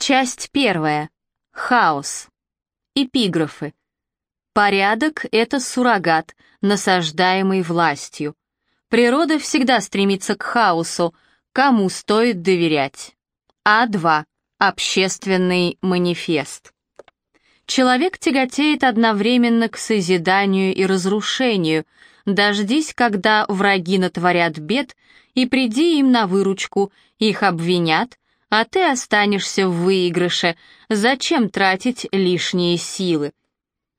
Часть первая. Хаос. Эпиграфы. Порядок — это суррогат, насаждаемый властью. Природа всегда стремится к хаосу, кому стоит доверять. А2. Общественный манифест. Человек тяготеет одновременно к созиданию и разрушению. Дождись, когда враги натворят бед, и приди им на выручку, их обвинят, а ты останешься в выигрыше. Зачем тратить лишние силы?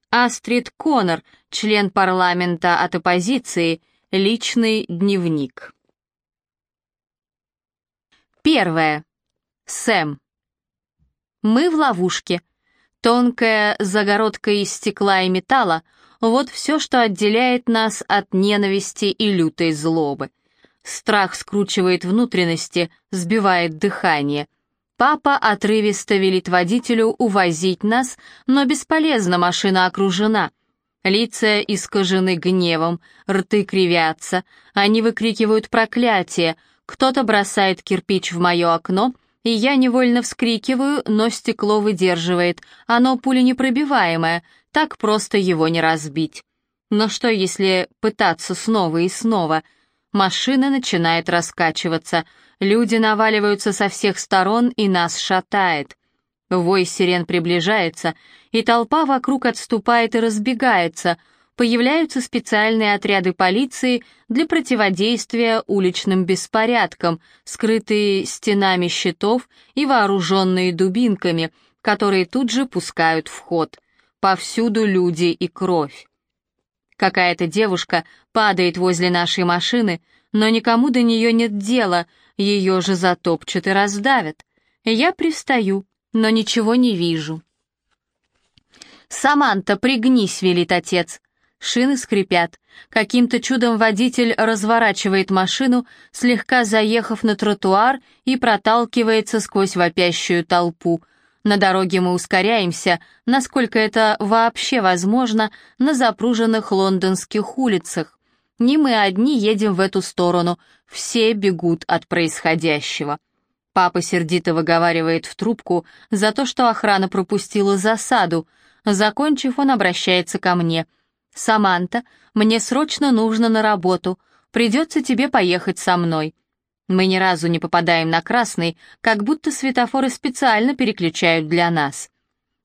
Астрид Коннор, член парламента от оппозиции, личный дневник. Первое. Сэм. Мы в ловушке. Тонкая загородка из стекла и металла — вот все, что отделяет нас от ненависти и лютой злобы. Страх скручивает внутренности, сбивает дыхание. Папа отрывисто велит водителю увозить нас, но бесполезно, машина окружена. Лица искажены гневом, рты кривятся, они выкрикивают проклятие, кто-то бросает кирпич в мое окно, и я невольно вскрикиваю, но стекло выдерживает, оно пуленепробиваемое, так просто его не разбить. Но что, если пытаться снова и снова — Машина начинает раскачиваться, люди наваливаются со всех сторон и нас шатает. Вой сирен приближается, и толпа вокруг отступает и разбегается. Появляются специальные отряды полиции для противодействия уличным беспорядкам, скрытые стенами щитов и вооруженные дубинками, которые тут же пускают в ход. Повсюду люди и кровь. Какая-то девушка падает возле нашей машины, но никому до нее нет дела, ее же затопчут и раздавят. Я пристаю, но ничего не вижу. «Саманта, пригнись», — велит отец. Шины скрипят. Каким-то чудом водитель разворачивает машину, слегка заехав на тротуар и проталкивается сквозь вопящую толпу. На дороге мы ускоряемся, насколько это вообще возможно, на запруженных лондонских улицах. Не мы одни едем в эту сторону, все бегут от происходящего. Папа сердито выговаривает в трубку за то, что охрана пропустила засаду. Закончив, он обращается ко мне. «Саманта, мне срочно нужно на работу. Придется тебе поехать со мной. Мы ни разу не попадаем на красный, как будто светофоры специально переключают для нас.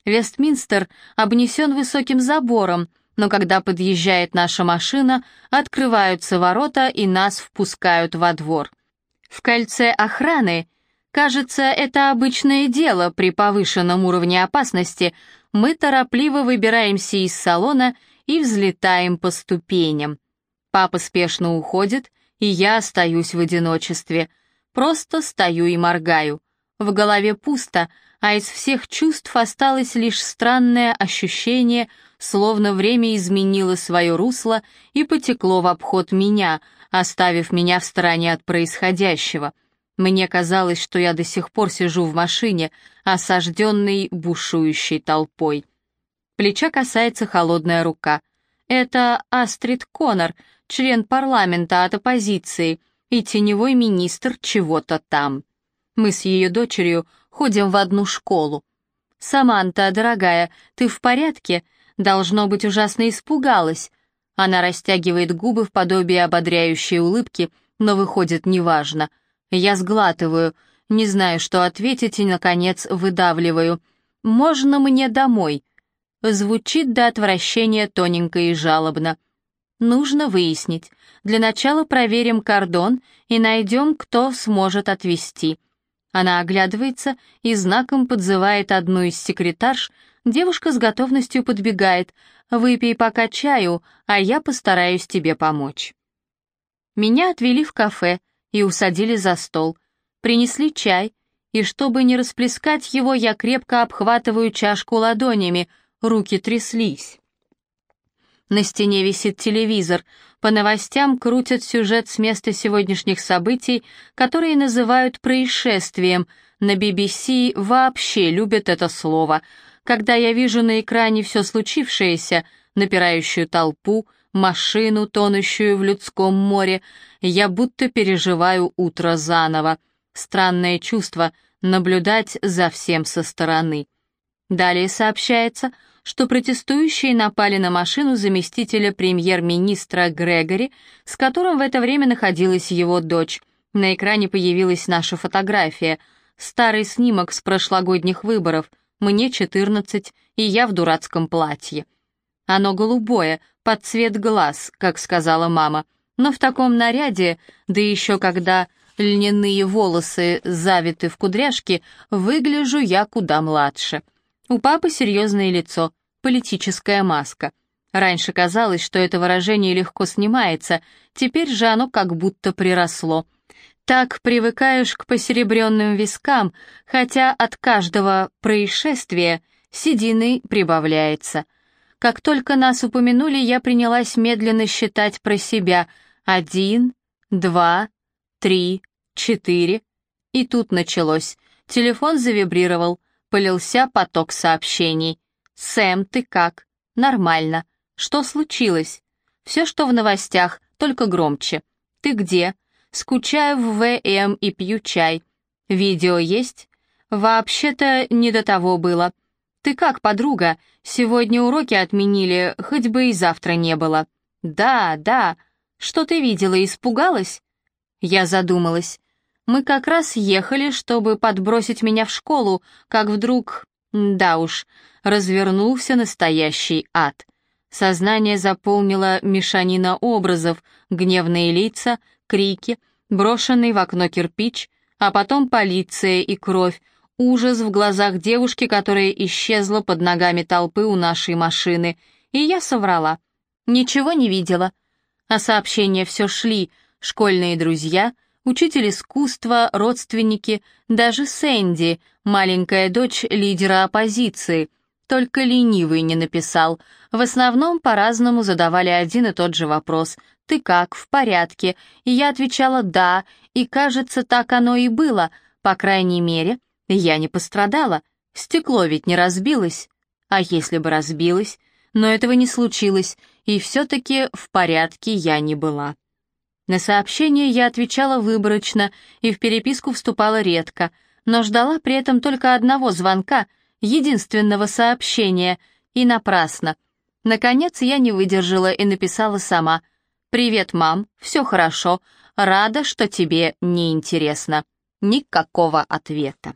Вестминстер обнесен высоким забором, но когда подъезжает наша машина, открываются ворота и нас впускают во двор. В кольце охраны, кажется, это обычное дело при повышенном уровне опасности, мы торопливо выбираемся из салона и взлетаем по ступеням. Папа спешно уходит, и я остаюсь в одиночестве. Просто стою и моргаю. В голове пусто, а из всех чувств осталось лишь странное ощущение, словно время изменило свое русло и потекло в обход меня, оставив меня в стороне от происходящего. Мне казалось, что я до сих пор сижу в машине, осажденной бушующей толпой. Плеча касается холодная рука. Это Астрид Коннор, член парламента от оппозиции и теневой министр чего-то там. Мы с ее дочерью ходим в одну школу. «Саманта, дорогая, ты в порядке?» Должно быть, ужасно испугалась. Она растягивает губы в подобие ободряющей улыбки, но выходит неважно. Я сглатываю, не знаю, что ответить, и, наконец, выдавливаю. «Можно мне домой?» Звучит до отвращения тоненько и жалобно. Нужно выяснить. Для начала проверим кордон и найдем, кто сможет отвезти. Она оглядывается и знаком подзывает одну из секретарш. Девушка с готовностью подбегает. «Выпей пока чаю, а я постараюсь тебе помочь». Меня отвели в кафе и усадили за стол. Принесли чай, и чтобы не расплескать его, я крепко обхватываю чашку ладонями, руки тряслись. На стене висит телевизор. По новостям крутят сюжет с места сегодняшних событий, которые называют происшествием. На BBC вообще любят это слово. Когда я вижу на экране все случившееся, напирающую толпу, машину, тонущую в людском море, я будто переживаю утро заново. Странное чувство — наблюдать за всем со стороны. Далее сообщается, что протестующие напали на машину заместителя премьер-министра Грегори, с которым в это время находилась его дочь. На экране появилась наша фотография, старый снимок с прошлогодних выборов, мне 14, и я в дурацком платье. Оно голубое, под цвет глаз, как сказала мама, но в таком наряде, да еще когда льняные волосы завиты в кудряшки, выгляжу я куда младше. У папы серьезное лицо, политическая маска. Раньше казалось, что это выражение легко снимается, теперь же оно как будто приросло. Так привыкаешь к посеребренным вискам, хотя от каждого происшествия седины прибавляется. Как только нас упомянули, я принялась медленно считать про себя. Один, два, три, четыре. И тут началось. Телефон завибрировал, полился поток сообщений. «Сэм, ты как?» «Нормально. Что случилось?» «Все, что в новостях, только громче. Ты где?» «Скучаю в ВМ и пью чай. Видео есть?» «Вообще-то не до того было. Ты как, подруга? Сегодня уроки отменили, хоть бы и завтра не было». «Да, да. Что ты видела, испугалась?» Я задумалась. Мы как раз ехали, чтобы подбросить меня в школу, как вдруг... Да уж, развернулся настоящий ад. Сознание заполнило мешанина образов, гневные лица, крики, брошенный в окно кирпич, а потом полиция и кровь, ужас в глазах девушки, которая исчезла под ногами толпы у нашей машины, и я соврала. Ничего не видела. А сообщения все шли, школьные друзья, учитель искусства, родственники, даже Сэнди, маленькая дочь лидера оппозиции. Только ленивый не написал. В основном по-разному задавали один и тот же вопрос. «Ты как? В порядке?» И я отвечала «да», и, кажется, так оно и было. По крайней мере, я не пострадала. Стекло ведь не разбилось. А если бы разбилось? Но этого не случилось, и все-таки в порядке я не была. На сообщения я отвечала выборочно и в переписку вступала редко, но ждала при этом только одного звонка, единственного сообщения, и напрасно. Наконец я не выдержала и написала сама. «Привет, мам, все хорошо, рада, что тебе не интересно». Никакого ответа.